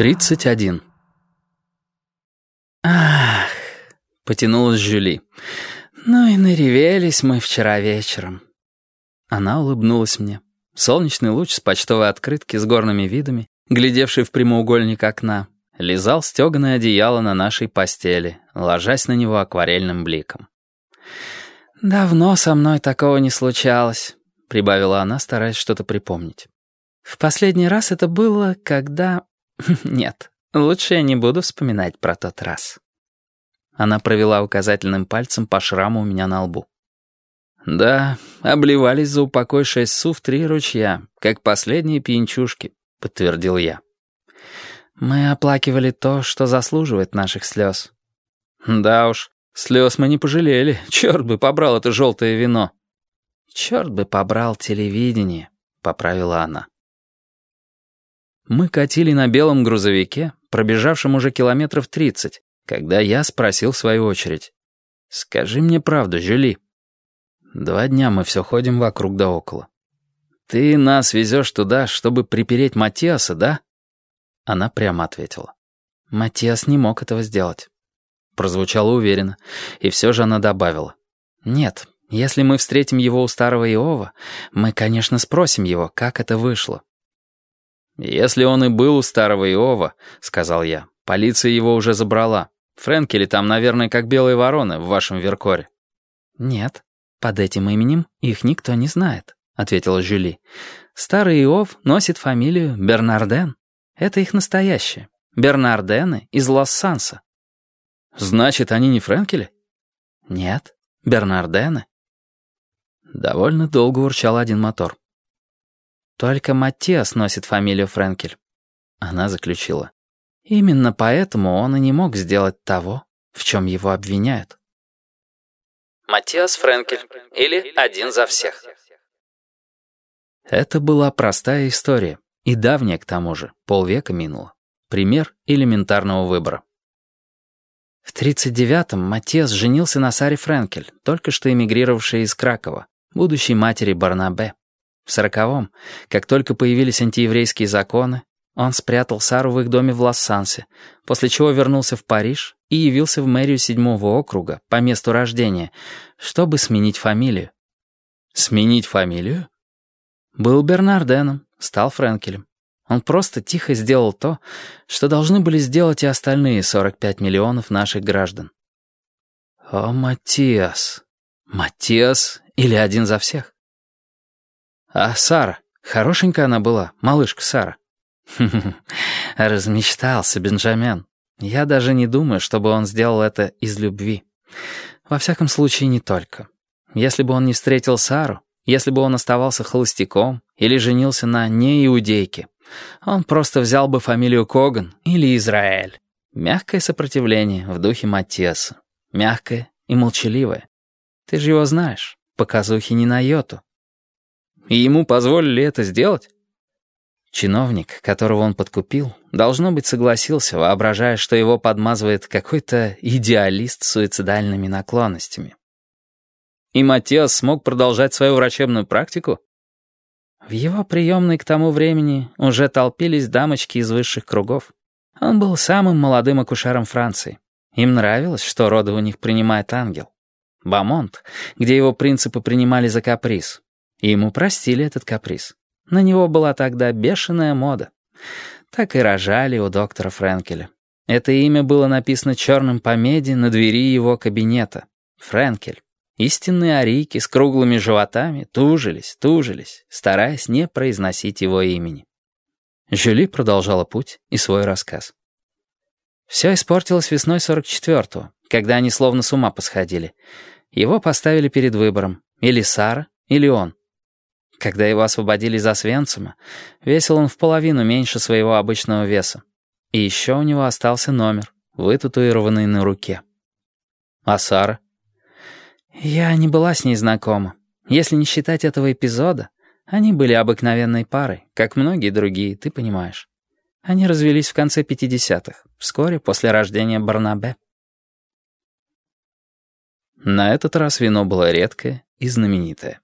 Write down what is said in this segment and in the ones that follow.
31. «Ах!» — потянулась Жюли. «Ну и наревелись мы вчера вечером». Она улыбнулась мне. Солнечный луч с почтовой открытки с горными видами, глядевший в прямоугольник окна, лизал стеганое одеяло на нашей постели, ложась на него акварельным бликом. «Давно со мной такого не случалось», — прибавила она, стараясь что-то припомнить. «В последний раз это было, когда...» «Нет, лучше я не буду вспоминать про тот раз». Она провела указательным пальцем по шраму у меня на лбу. «Да, обливались за упокой шесть су в три ручья, как последние пьянчушки», — подтвердил я. «Мы оплакивали то, что заслуживает наших слез». «Да уж, слез мы не пожалели. Черт бы побрал это желтое вино». «Черт бы побрал телевидение», — поправила она. Мы катили на белом грузовике, пробежавшем уже километров тридцать, когда я спросил в свою очередь. «Скажи мне правду, Жюли». Два дня мы все ходим вокруг да около. «Ты нас везешь туда, чтобы припереть Матиаса, да?» Она прямо ответила. «Матиас не мог этого сделать». Прозвучало уверенно, и все же она добавила. «Нет, если мы встретим его у старого Иова, мы, конечно, спросим его, как это вышло. «Если он и был у старого Иова», — сказал я, — «полиция его уже забрала. Фрэнкели там, наверное, как белые вороны в вашем Веркоре». «Нет, под этим именем их никто не знает», — ответила Жюли. «Старый Иов носит фамилию Бернарден. Это их настоящее. Бернардены из Лос-Санса». «Значит, они не Фрэнкели?» «Нет, Бернардены». Довольно долго урчал один мотор. Только Матиас носит фамилию Френкель. Она заключила. Именно поэтому он и не мог сделать того, в чем его обвиняют. Матиас Френкель или «Один за всех». Это была простая история, и давняя к тому же, полвека минуло. Пример элементарного выбора. В 39-м Матиас женился на Саре Френкель, только что эмигрировавшей из Кракова, будущей матери Барнабе. В сороковом, как только появились антиеврейские законы, он спрятал Сару в их доме в Лос-Сансе, после чего вернулся в Париж и явился в мэрию седьмого округа по месту рождения, чтобы сменить фамилию. Сменить фамилию? Был Бернарденом, стал Френкелем. Он просто тихо сделал то, что должны были сделать и остальные 45 миллионов наших граждан. О, Матиас. Матиас или один за всех? А Сара? Хорошенькая она была, малышка Сара. Размечтался Бенджамен. Я даже не думаю, чтобы он сделал это из любви. Во всяком случае, не только. Если бы он не встретил Сару, если бы он оставался холостяком или женился на неиудейке, он просто взял бы фамилию Коган или Израиль. Мягкое сопротивление в духе Матеса. Мягкое и молчаливое. Ты же его знаешь, показухи не на йоту. И ему позволили это сделать? Чиновник, которого он подкупил, должно быть, согласился, воображая, что его подмазывает какой-то идеалист с суицидальными наклонностями. И Матиас смог продолжать свою врачебную практику? В его приемной к тому времени уже толпились дамочки из высших кругов. Он был самым молодым акушером Франции. Им нравилось, что роды у них принимает ангел. Бамонт, где его принципы принимали за каприз, и ему простили этот каприз. На него была тогда бешеная мода. Так и рожали у доктора Френкеля. Это имя было написано черным по меди на двери его кабинета. Френкель. Истинные арийки с круглыми животами тужились, тужились, стараясь не произносить его имени. Жюли продолжала путь и свой рассказ. Все испортилось весной 44-го, когда они словно с ума посходили. Его поставили перед выбором. Или Сара, или он. Когда его освободили из Освенцима, весил он в половину меньше своего обычного веса. И еще у него остался номер, вытатуированный на руке. А Сара? Я не была с ней знакома. Если не считать этого эпизода, они были обыкновенной парой, как многие другие, ты понимаешь. Они развелись в конце 50-х, вскоре после рождения Барнабе. На этот раз вино было редкое и знаменитое.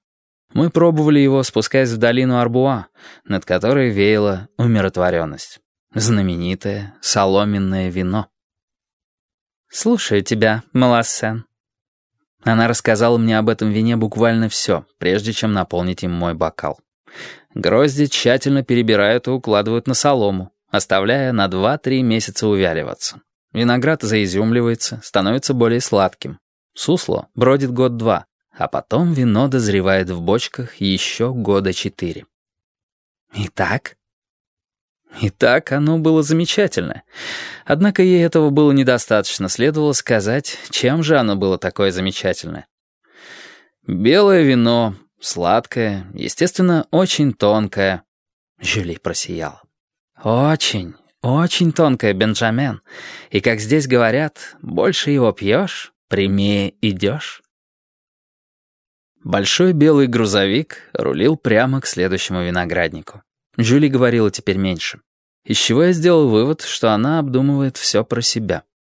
Мы пробовали его, спускаясь в долину Арбуа, над которой веяла умиротворенность. Знаменитое соломенное вино. «Слушаю тебя, Малассен». Она рассказала мне об этом вине буквально все, прежде чем наполнить им мой бокал. Грозди тщательно перебирают и укладывают на солому, оставляя на 2-3 месяца увяливаться. Виноград заизюмливается, становится более сладким. Сусло бродит год-два, а потом вино дозревает в бочках еще года четыре. Итак? Итак, оно было замечательно. Однако ей этого было недостаточно, следовало сказать, чем же оно было такое замечательное. Белое вино, сладкое, естественно, очень тонкое. Жюли просияла. Очень, очень тонкое, Бенджамен. И, как здесь говорят, больше его пьешь, прямее идешь. Большой белый грузовик рулил прямо к следующему винограднику. Жюли говорила теперь меньше. Из чего я сделал вывод, что она обдумывает все про себя.